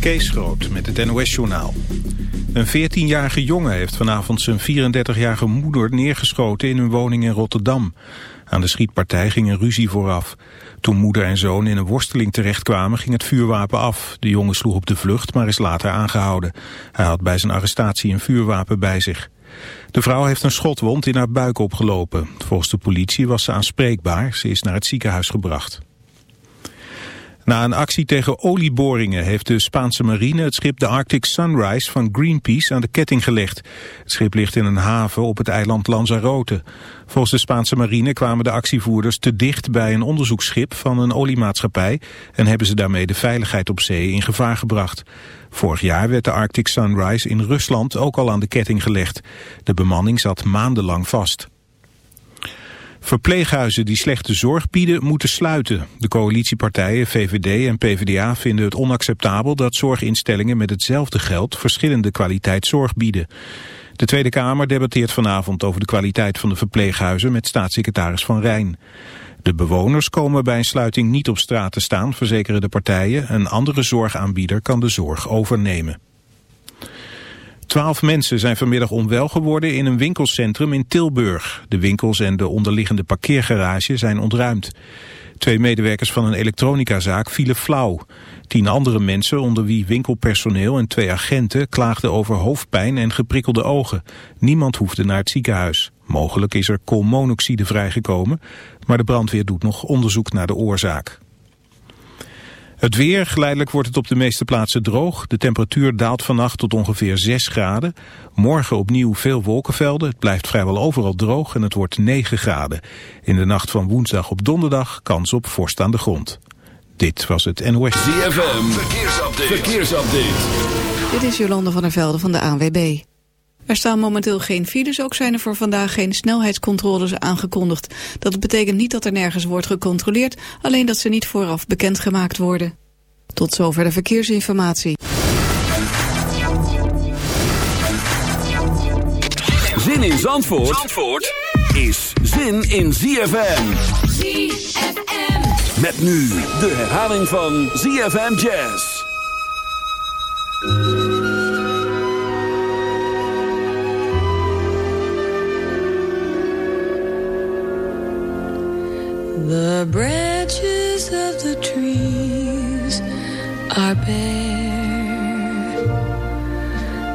Kees Groot met het NOS-journaal. Een 14-jarige jongen heeft vanavond zijn 34-jarige moeder neergeschoten in hun woning in Rotterdam. Aan de schietpartij ging een ruzie vooraf. Toen moeder en zoon in een worsteling terechtkwamen ging het vuurwapen af. De jongen sloeg op de vlucht, maar is later aangehouden. Hij had bij zijn arrestatie een vuurwapen bij zich. De vrouw heeft een schotwond in haar buik opgelopen. Volgens de politie was ze aanspreekbaar. Ze is naar het ziekenhuis gebracht. Na een actie tegen olieboringen heeft de Spaanse marine het schip de Arctic Sunrise van Greenpeace aan de ketting gelegd. Het schip ligt in een haven op het eiland Lanzarote. Volgens de Spaanse marine kwamen de actievoerders te dicht bij een onderzoeksschip van een oliemaatschappij en hebben ze daarmee de veiligheid op zee in gevaar gebracht. Vorig jaar werd de Arctic Sunrise in Rusland ook al aan de ketting gelegd. De bemanning zat maandenlang vast. Verpleeghuizen die slechte zorg bieden moeten sluiten. De coalitiepartijen VVD en PvdA vinden het onacceptabel dat zorginstellingen met hetzelfde geld verschillende kwaliteit zorg bieden. De Tweede Kamer debatteert vanavond over de kwaliteit van de verpleeghuizen met staatssecretaris Van Rijn. De bewoners komen bij een sluiting niet op straat te staan, verzekeren de partijen. Een andere zorgaanbieder kan de zorg overnemen. Twaalf mensen zijn vanmiddag onwel geworden in een winkelcentrum in Tilburg. De winkels en de onderliggende parkeergarage zijn ontruimd. Twee medewerkers van een elektronicazaak vielen flauw. Tien andere mensen, onder wie winkelpersoneel en twee agenten, klaagden over hoofdpijn en geprikkelde ogen. Niemand hoefde naar het ziekenhuis. Mogelijk is er koolmonoxide vrijgekomen, maar de brandweer doet nog onderzoek naar de oorzaak. Het weer, geleidelijk wordt het op de meeste plaatsen droog. De temperatuur daalt vannacht tot ongeveer 6 graden. Morgen opnieuw veel wolkenvelden. Het blijft vrijwel overal droog en het wordt 9 graden. In de nacht van woensdag op donderdag kans op vorst aan de grond. Dit was het NOS. ZFM, verkeersupdate. verkeersupdate. Dit is Jolande van der Velde van de ANWB. Er staan momenteel geen files, ook zijn er voor vandaag geen snelheidscontroles aangekondigd. Dat betekent niet dat er nergens wordt gecontroleerd, alleen dat ze niet vooraf bekendgemaakt worden. Tot zover de verkeersinformatie. Zin in Zandvoort, Zandvoort is zin in ZFM. ZFM. Met nu de herhaling van ZFM Jazz. The branches of the trees are bare.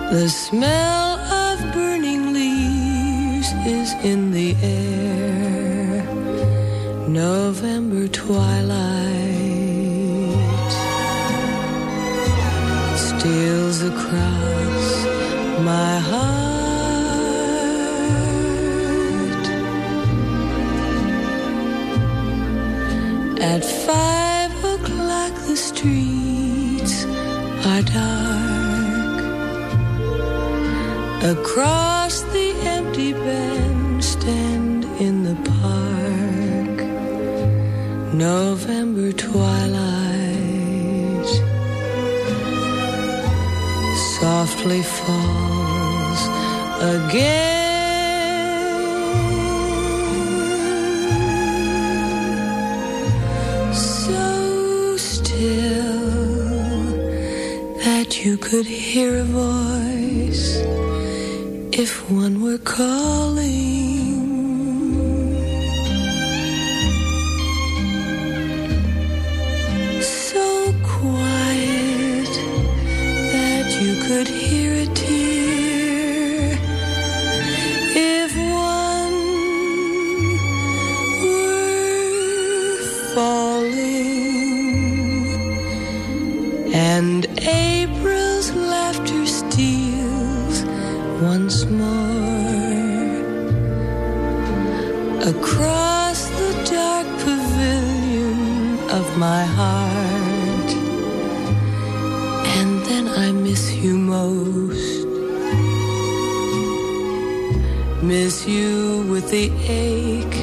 The smell of burning leaves is in the air. November twilight steals across my heart. At five o'clock the streets are dark. Across the empty bandstand in the park. November twilight Softly falls again you could hear a voice if one were calling. So quiet that you could my heart. And then I miss you most. Miss you with the ache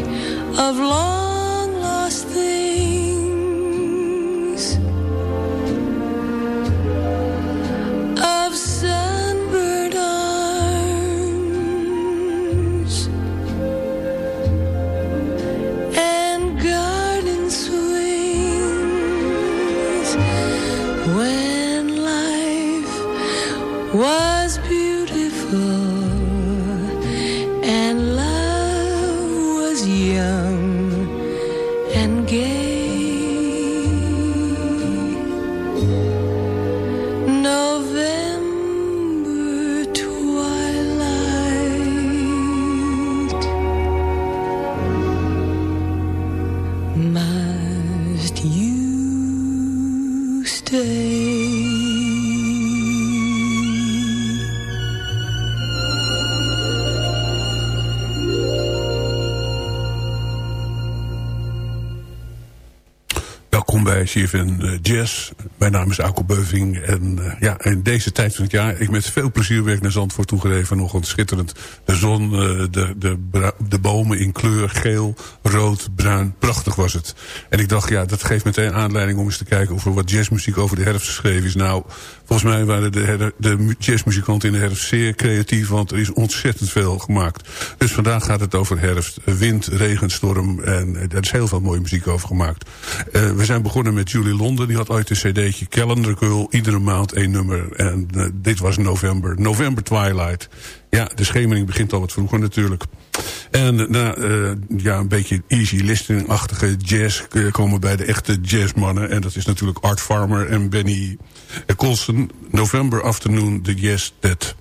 of long Welkom bij CFN eh, Jazz. Mijn naam is Auko Beuving. En uh, ja, in deze tijd van het jaar, ik met veel plezier werk naar Zandvoort toegegeven. Nog een schitterend. De zon, uh, de, de, de bomen in kleur, geel, rood, bruin. Prachtig was het. En ik dacht, ja, dat geeft meteen aanleiding om eens te kijken... of er wat jazzmuziek over de herfst geschreven is. Nou, volgens mij waren de, de jazzmuzikanten in de herfst zeer creatief... want er is ontzettend veel gemaakt. Dus vandaag gaat het over herfst, wind, regen, storm. En er is heel veel mooie muziek over gemaakt. we zijn begonnen met Julie Londen. Die had ooit een cd'tje Calendar Girl. Iedere maand één nummer. En uh, dit was november. November Twilight. Ja, de schemering begint al wat vroeger natuurlijk. En na ja, een beetje easy listening-achtige jazz... komen bij de echte jazzmannen. En dat is natuurlijk Art Farmer en Benny Colson, November afternoon the yes that...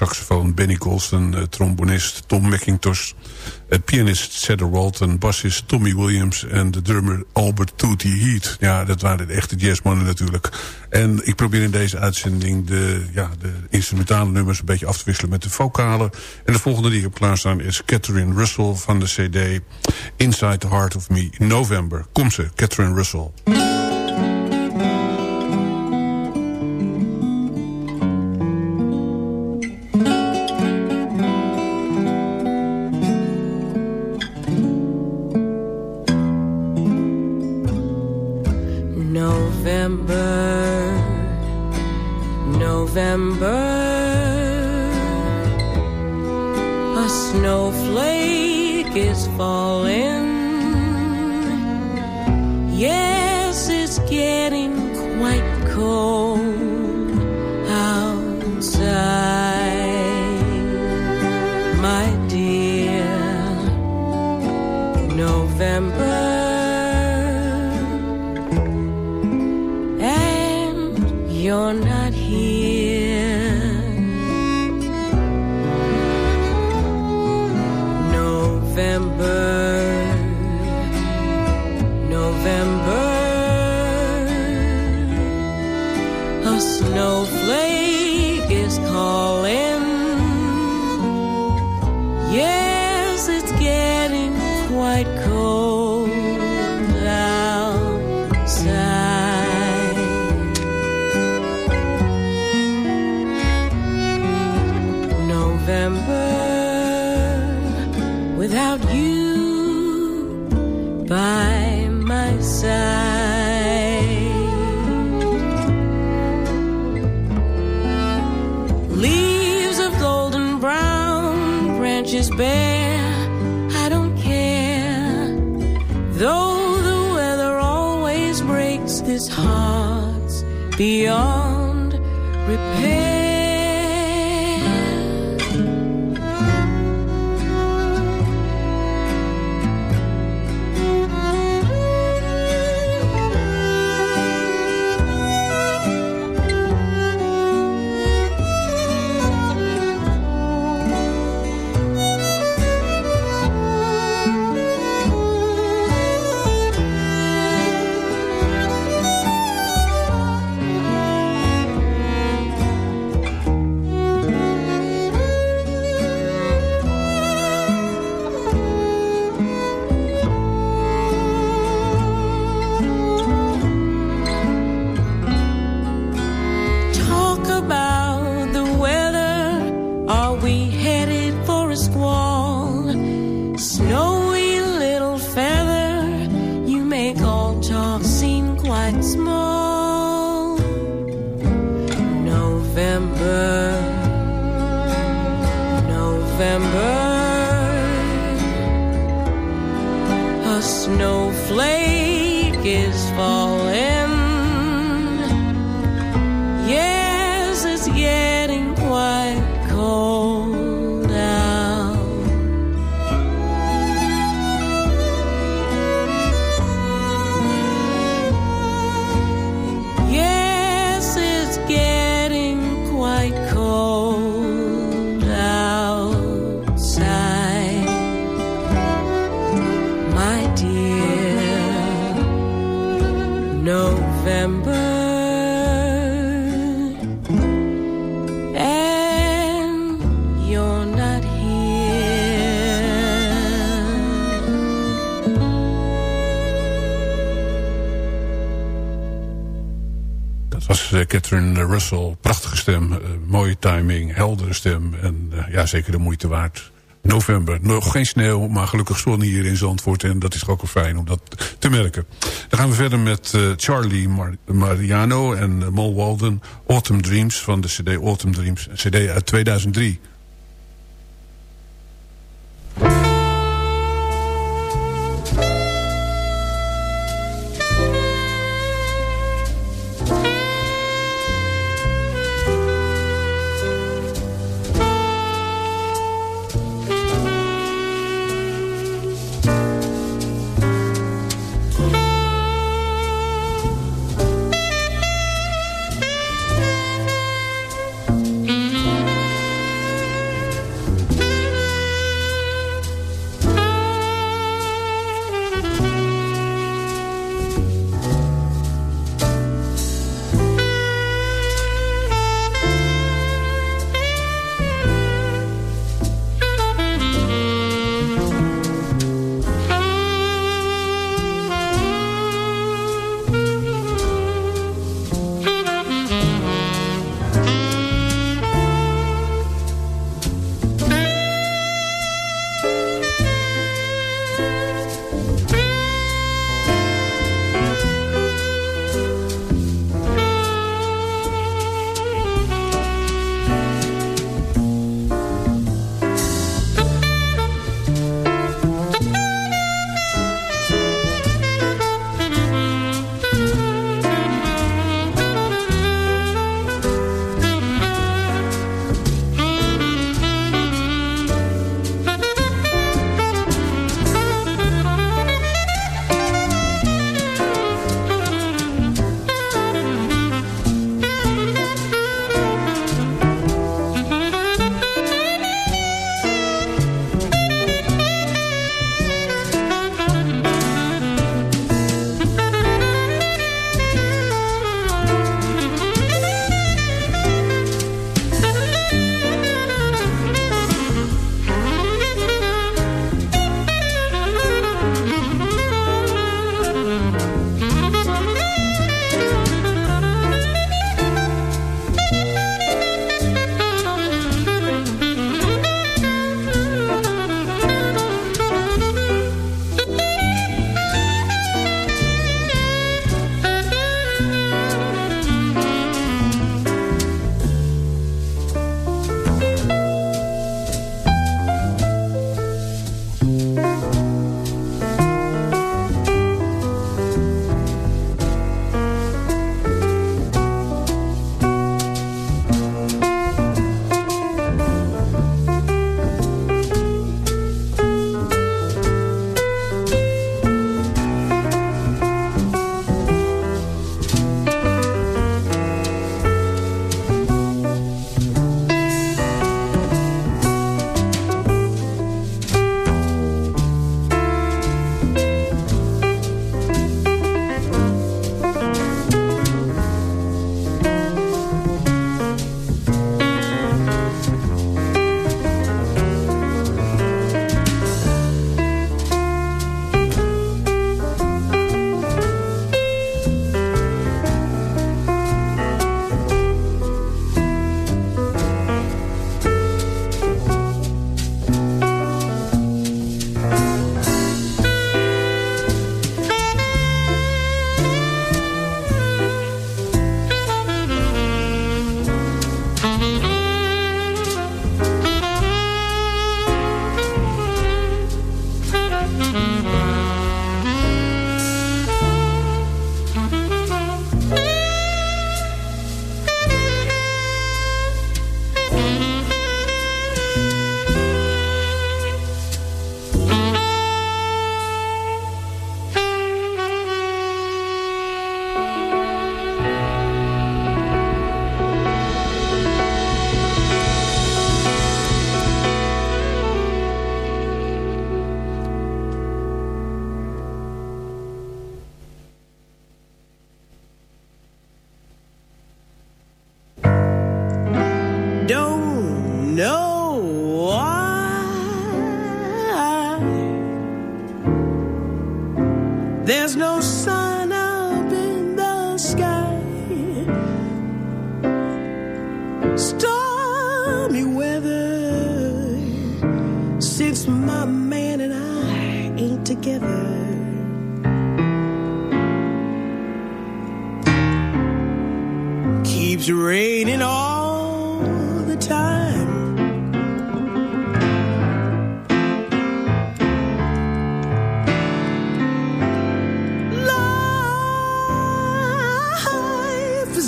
tenorsaxofoon Benny Golston, uh, trombonist Tom McIntosh, uh, pianist Cedar Walton, bassist Tommy Williams en de drummer Albert Tootie Heat. Ja, dat waren de echte jazzmannen natuurlijk. En ik probeer in deze uitzending de, ja, de instrumentale nummers een beetje af te wisselen met de vocalen. En de volgende die ik heb klaarstaan is Catherine Russell van de cd Inside the Heart of Me, November. Kom ze, Catherine Russell. Beyond repair. Was Catherine Russell. Prachtige stem, uh, mooie timing, heldere stem. En uh, ja, zeker de moeite waard. November, nog geen sneeuw, maar gelukkig zon hier in Zandvoort. En dat is ook wel fijn om dat te merken. Dan gaan we verder met uh, Charlie Mar Mariano en Mal Walden. Autumn Dreams van de cd Autumn Dreams. cd uit 2003.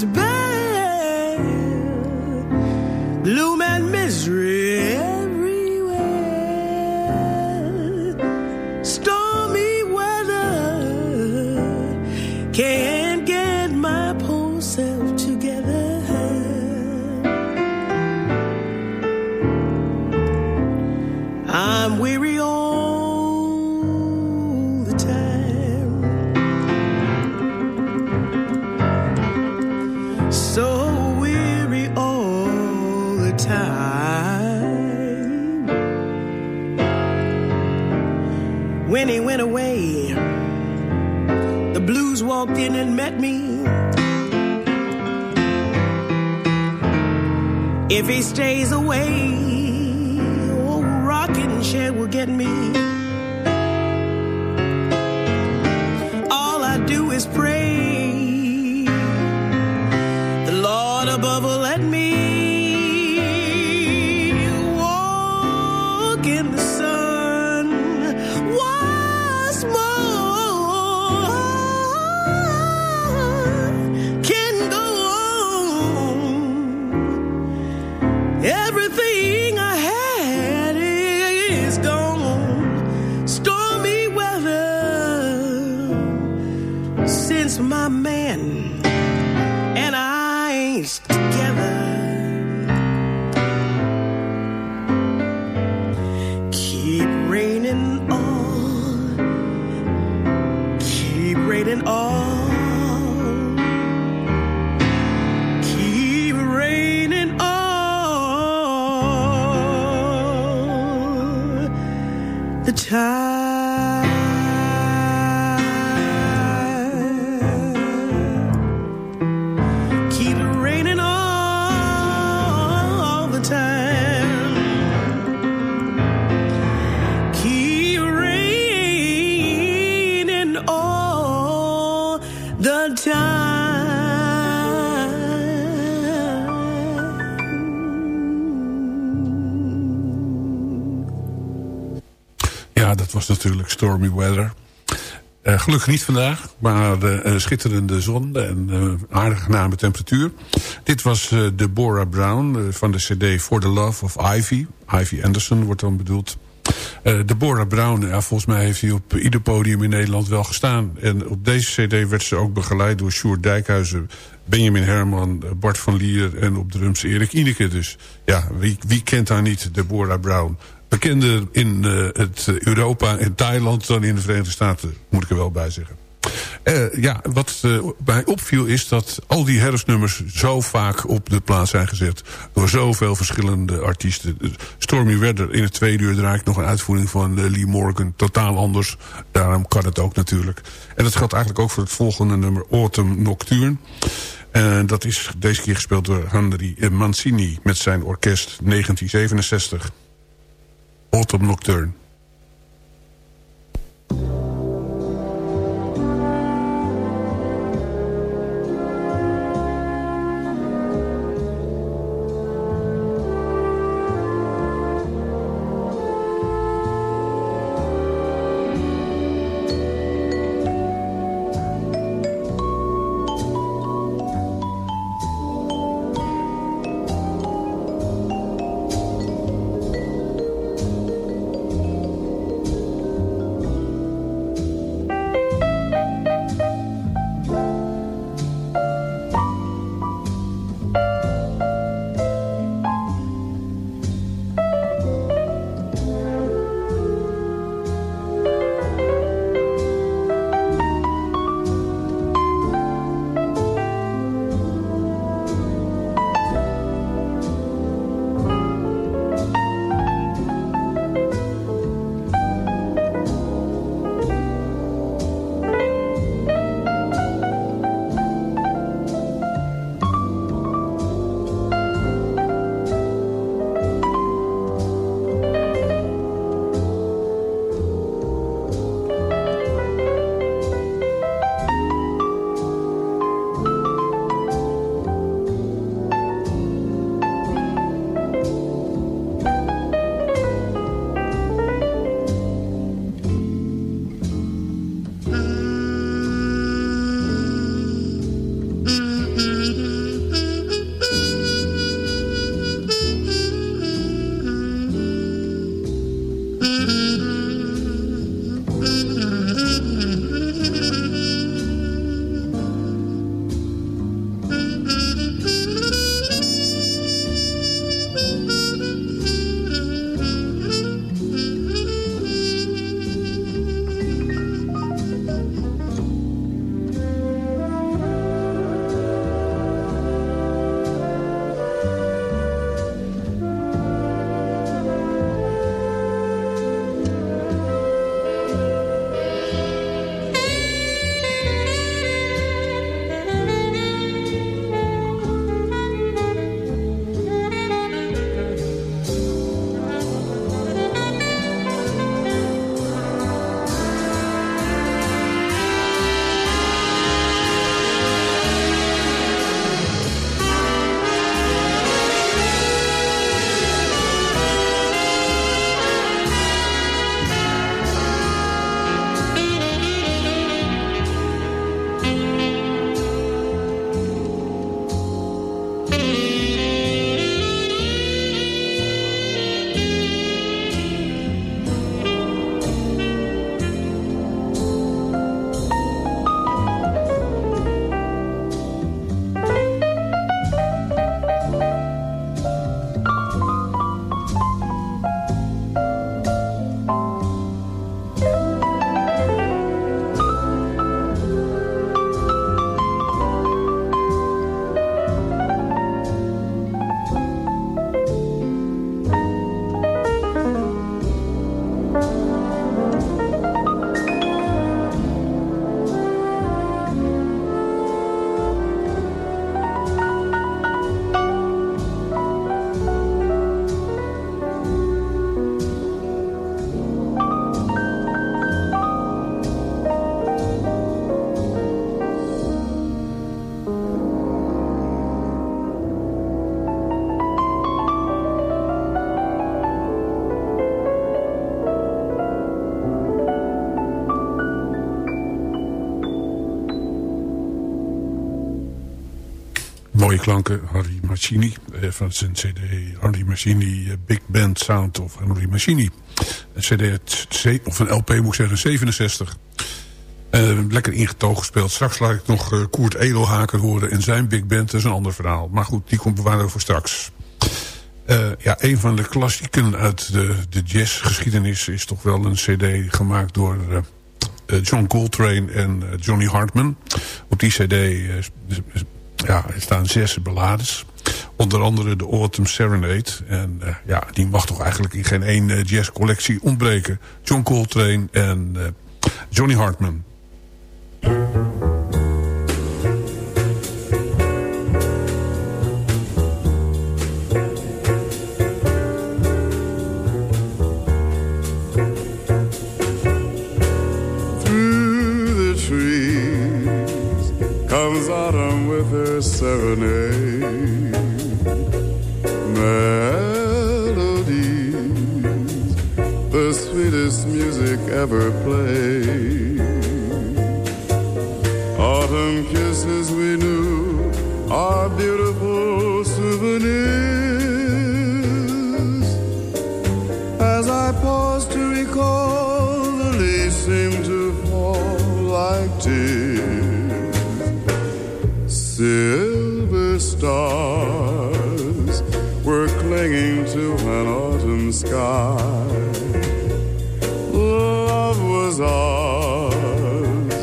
Bad, the time. Natuurlijk stormy weather. Eh, gelukkig niet vandaag, maar de eh, schitterende zon en eh, aardige name temperatuur. Dit was Deborah Brown van de cd For the Love of Ivy. Ivy Anderson wordt dan bedoeld. Deborah Brown, ja, volgens mij heeft hij op ieder podium in Nederland wel gestaan. En op deze cd werd ze ook begeleid door Sjoerd Dijkhuizen... Benjamin Herman, Bart van Lier en op drums Erik Ineke. Dus ja, wie, wie kent haar niet, Deborah Brown? Bekender in eh, het Europa en Thailand dan in de Verenigde Staten, moet ik er wel bij zeggen. Eh, ja, wat eh, mij opviel is dat al die herfstnummers zo vaak op de plaats zijn gezet. Door zoveel verschillende artiesten. Stormy Weather in het tweede uur draai ik nog een uitvoering van eh, Lee Morgan. Totaal anders. Daarom kan het ook natuurlijk. En dat geldt eigenlijk ook voor het volgende nummer Autumn Nocturne. En dat is deze keer gespeeld door Henry Mancini met zijn orkest 1967. Autumn Nocturne. Klanken. Harry Machini van zijn cd Harry Machini Big Band Sound of Harry Machini. Een cd, of een LP moet ik zeggen, 67. lekker ingetogen gespeeld. Straks laat ik nog Koert Edelhaker horen en zijn big band. Dat is een ander verhaal. Maar goed, die komt bewaren voor straks. Ja, een van de klassieken uit de, de jazzgeschiedenis is toch wel een cd gemaakt door John Coltrane en Johnny Hartman. Op die cd ja, er staan zes ballades. Onder andere de Autumn Serenade. En ja, die mag toch eigenlijk in geen één jazzcollectie ontbreken. John Coltrane en Johnny Hartman. Melodies, the sweetest music ever played. Autumn kisses we knew are beautiful souvenirs. As I pause to recall, the leaves seem to fall like tears. Silver stars sky. Love was ours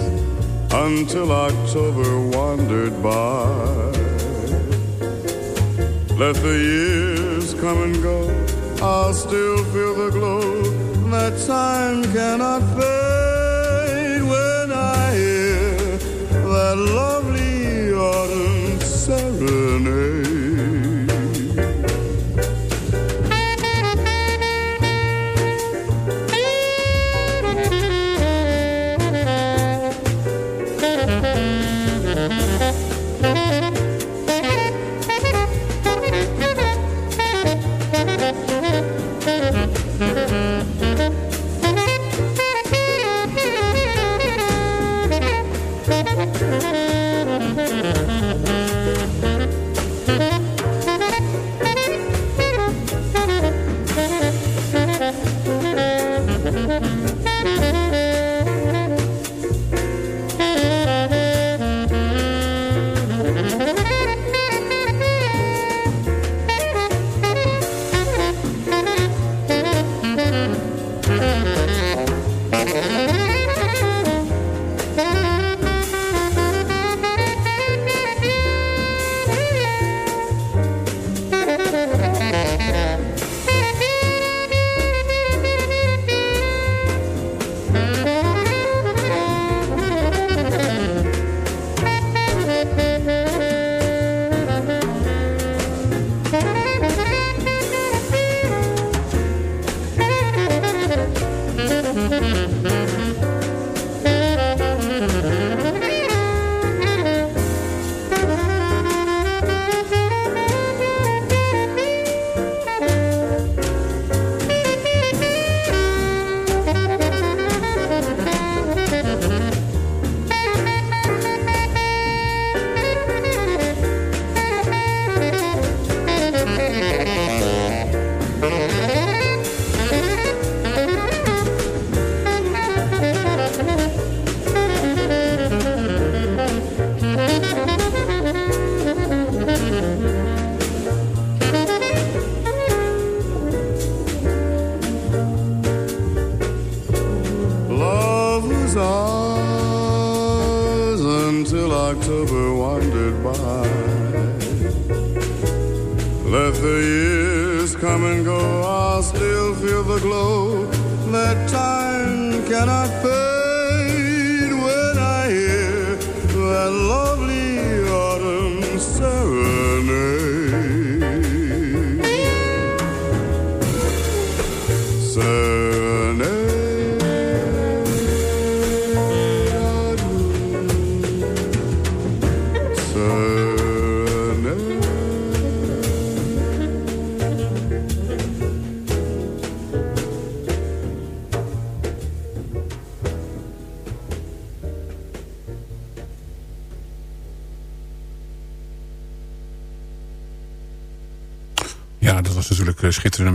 until October wandered by. Let the years come and go, I'll still feel the glow that time cannot fade when I hear that lovely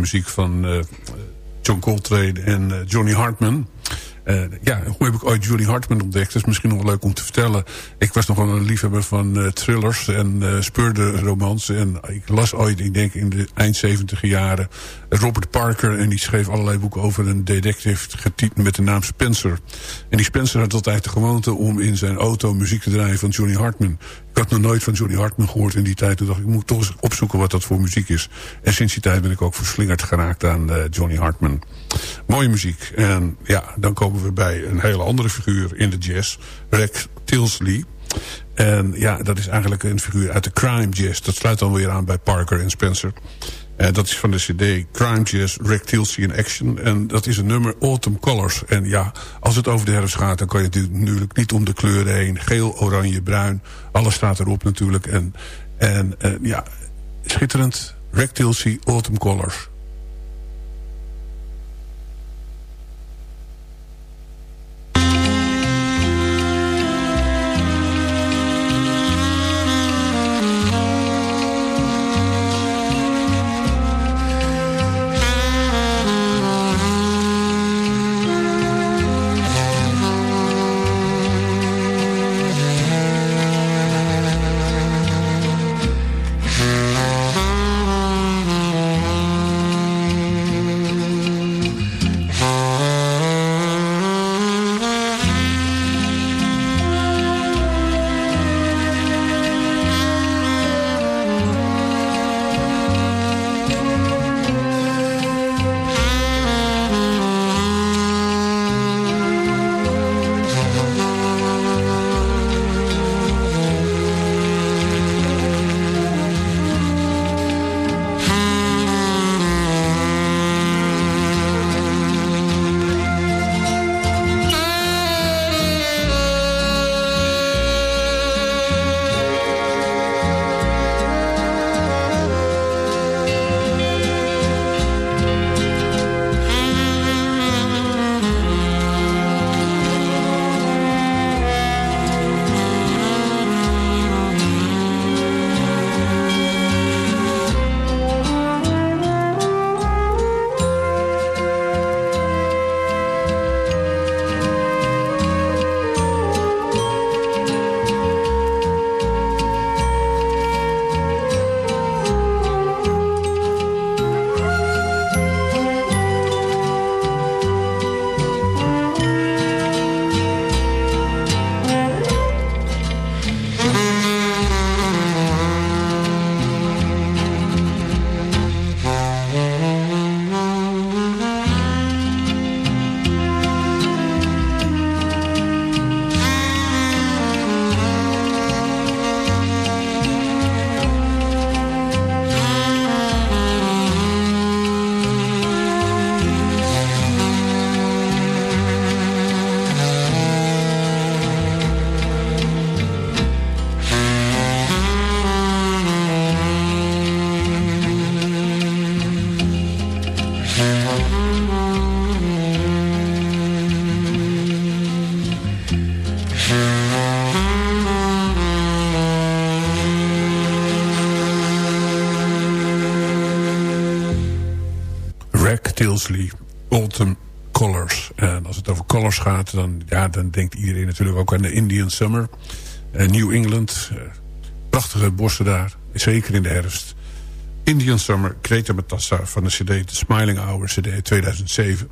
muziek van John Coltrane en Johnny Hartman. Uh, ja, hoe heb ik ooit Julie Hartman ontdekt? Dat is misschien nog leuk om te vertellen. Ik was nog wel een liefhebber van thrillers en uh, speurde romans. En ik las ooit, ik denk in de eind 70 jaren... Robert Parker en die schreef allerlei boeken over een detective... getiteld met de naam Spencer. En die Spencer had altijd de gewoonte om in zijn auto muziek te draaien van Johnny Hartman. Had nog nooit van Johnny Hartman gehoord in die tijd. Toen dacht ik, ik moet toch eens opzoeken wat dat voor muziek is. En sinds die tijd ben ik ook verslingerd geraakt aan Johnny Hartman. Mooie muziek. En ja, dan komen we bij een hele andere figuur in de jazz. Rex Tilsley. En ja, dat is eigenlijk een figuur uit de crime jazz. Dat sluit dan weer aan bij Parker en Spencer. En dat is van de cd Crime Jazz, Rick Tilsey in Action. En dat is een nummer Autumn Colors. En ja, als het over de herfst gaat... dan kan je natuurlijk niet om de kleuren heen. Geel, oranje, bruin. Alles staat erop natuurlijk. En, en, en ja, schitterend. Rick Tilsey, Autumn Colors. Dan, ja, dan denkt iedereen natuurlijk ook aan de Indian Summer. Uh, New England, uh, prachtige bossen daar, zeker in de herfst. Indian Summer, Kreta Matassa van de cd The Smiling Hour, cd 2007.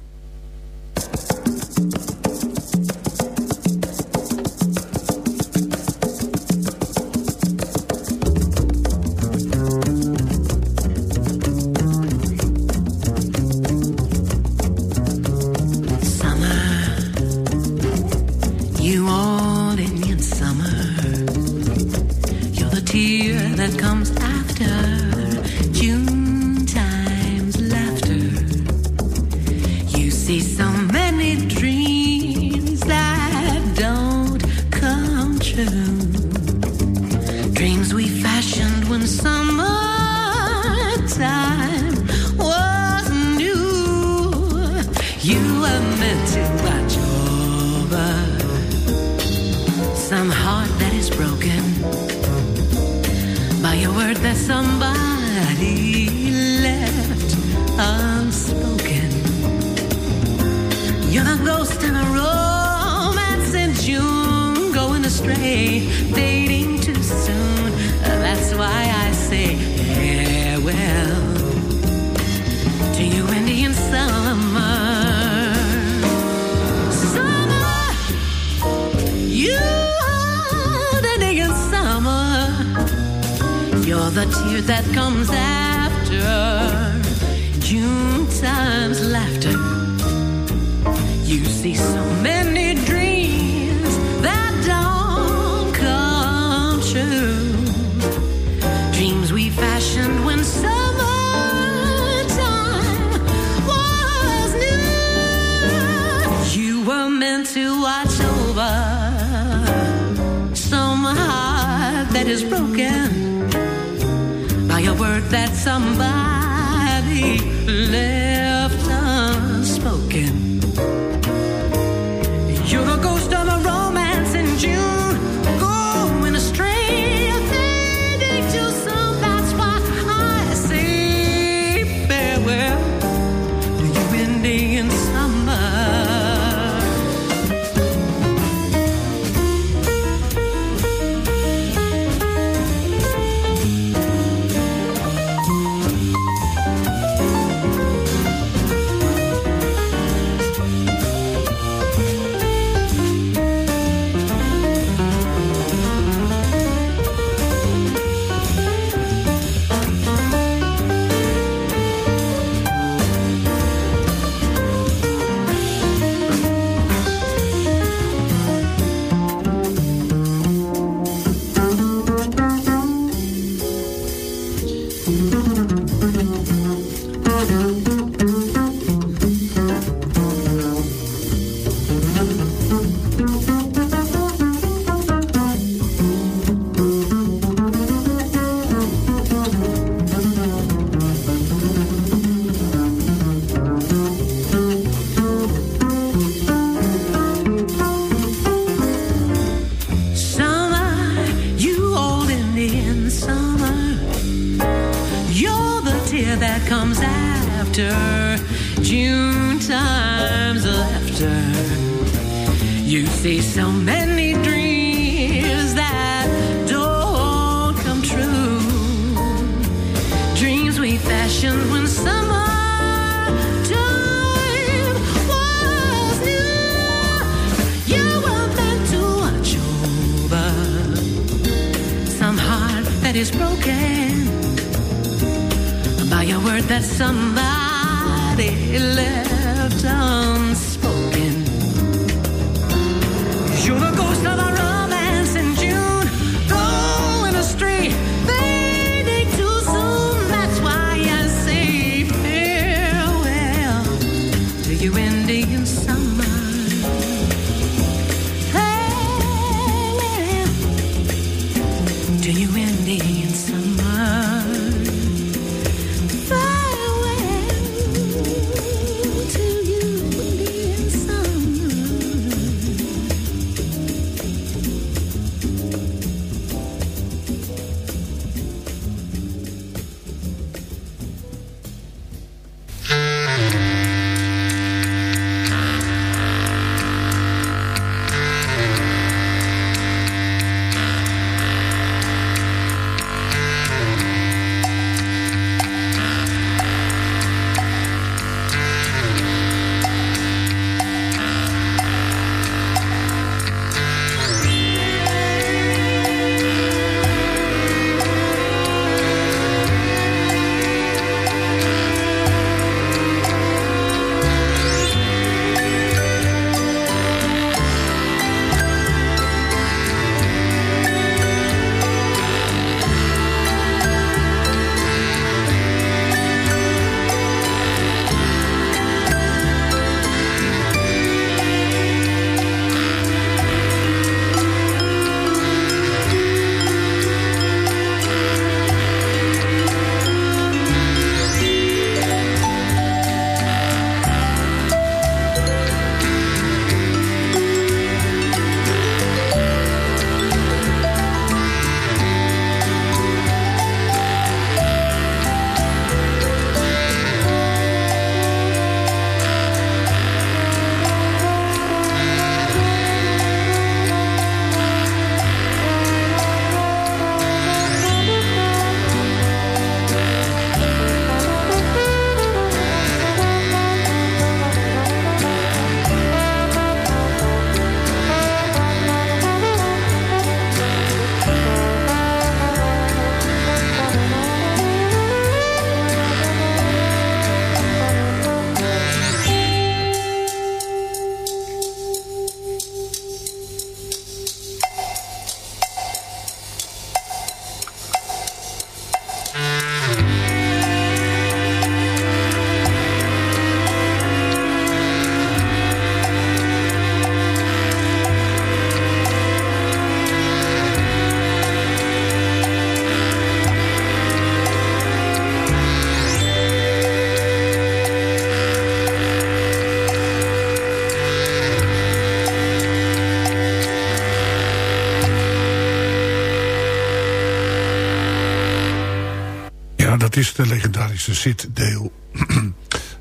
Dat is de legendarische Sid Dale.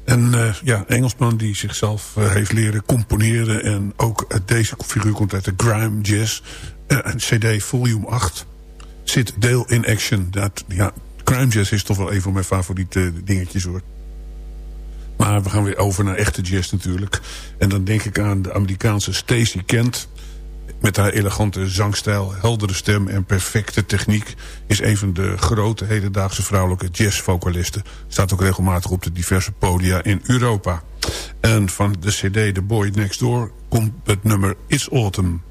en uh, ja, Engelsman die zichzelf uh, heeft leren componeren. En ook uh, deze figuur komt uit de grime jazz. cd volume 8. Sid Dale in action. Dat, ja, crime jazz is toch wel een van mijn favoriete dingetjes hoor. Maar we gaan weer over naar echte jazz natuurlijk. En dan denk ik aan de Amerikaanse Stacey Kent. Met haar elegante zangstijl, heldere stem en perfecte techniek... is een van de grote hedendaagse vrouwelijke jazzvocalisten. Staat ook regelmatig op de diverse podia in Europa. En van de cd The Boy Next Door komt het nummer It's Autumn.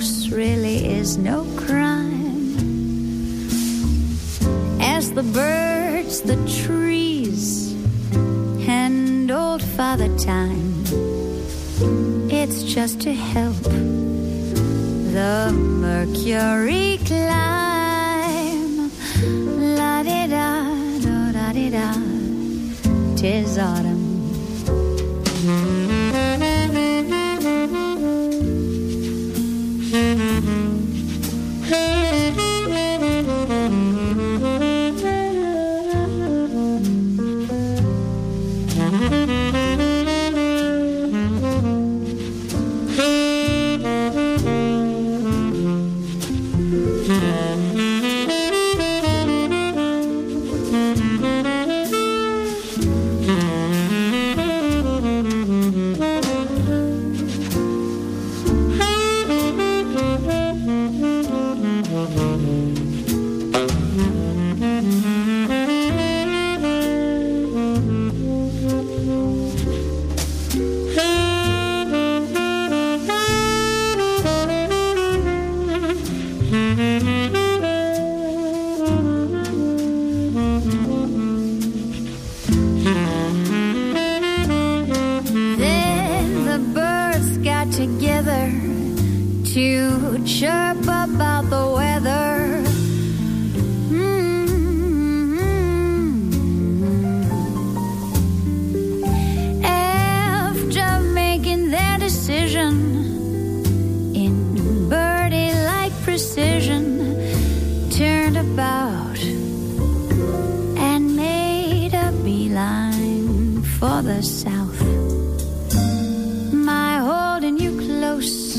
Close really is no crime. As the birds, the trees, and old Father Time, it's just to help the mercury climb. La di da, da da di da, tis autumn. for the south. My holding you close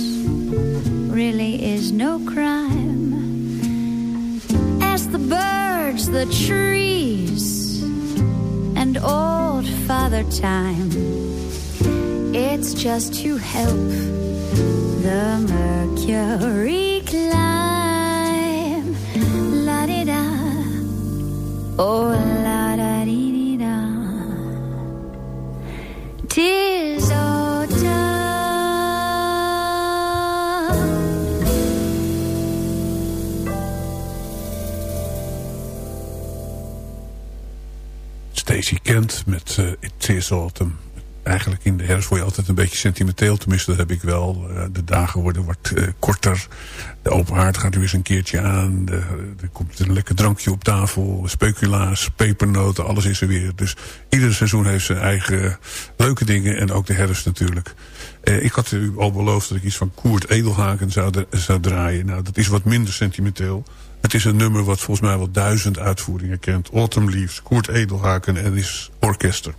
really is no crime. Ask the birds, the trees, and old Father Time. It's just to help the mercury climb. La di da. Oh, Met uh, It Autumn. Eigenlijk in de herfst word je altijd een beetje sentimenteel. Tenminste, dat heb ik wel. Uh, de dagen worden wat uh, korter. De open haard gaat weer eens een keertje aan. Er komt een lekker drankje op tafel. Speculaas, pepernoten, alles is er weer. Dus ieder seizoen heeft zijn eigen leuke dingen. En ook de herfst natuurlijk. Uh, ik had u al beloofd dat ik iets van Koert Edelhaken zou, zou draaien. Nou, dat is wat minder sentimenteel. Het is een nummer wat volgens mij wel duizend uitvoeringen kent. Autumn Leaves, Koert Edelhaken en is orkester.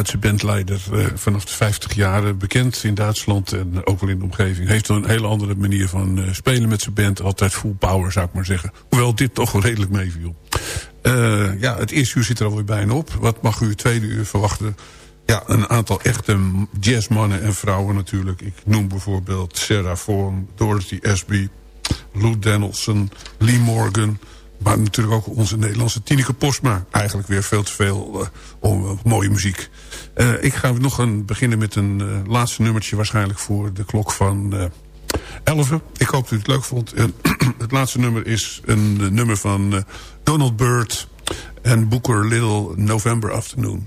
Duitse bandleider uh, vanaf de 50 jaar bekend in Duitsland en ook wel in de omgeving. Heeft een hele andere manier van uh, spelen met zijn band. Altijd full power zou ik maar zeggen. Hoewel dit toch wel redelijk meeviel. Uh, ja, het eerste uur zit er alweer bijna op. Wat mag u het tweede uur verwachten? Ja, een aantal echte jazzmannen en vrouwen natuurlijk. Ik noem bijvoorbeeld Sarah Vaughan, Dorothy Ashby, Lou Danielson, Lee Morgan... Maar natuurlijk ook onze Nederlandse Tineke Postma. Eigenlijk weer veel te veel uh, om, uh, mooie muziek. Uh, ik ga nog een, beginnen met een laatste nummertje waarschijnlijk voor de klok van 11. Ik hoop dat u het leuk vond. het laatste nummer is een nummer van Donald Byrd en Booker Little November Afternoon.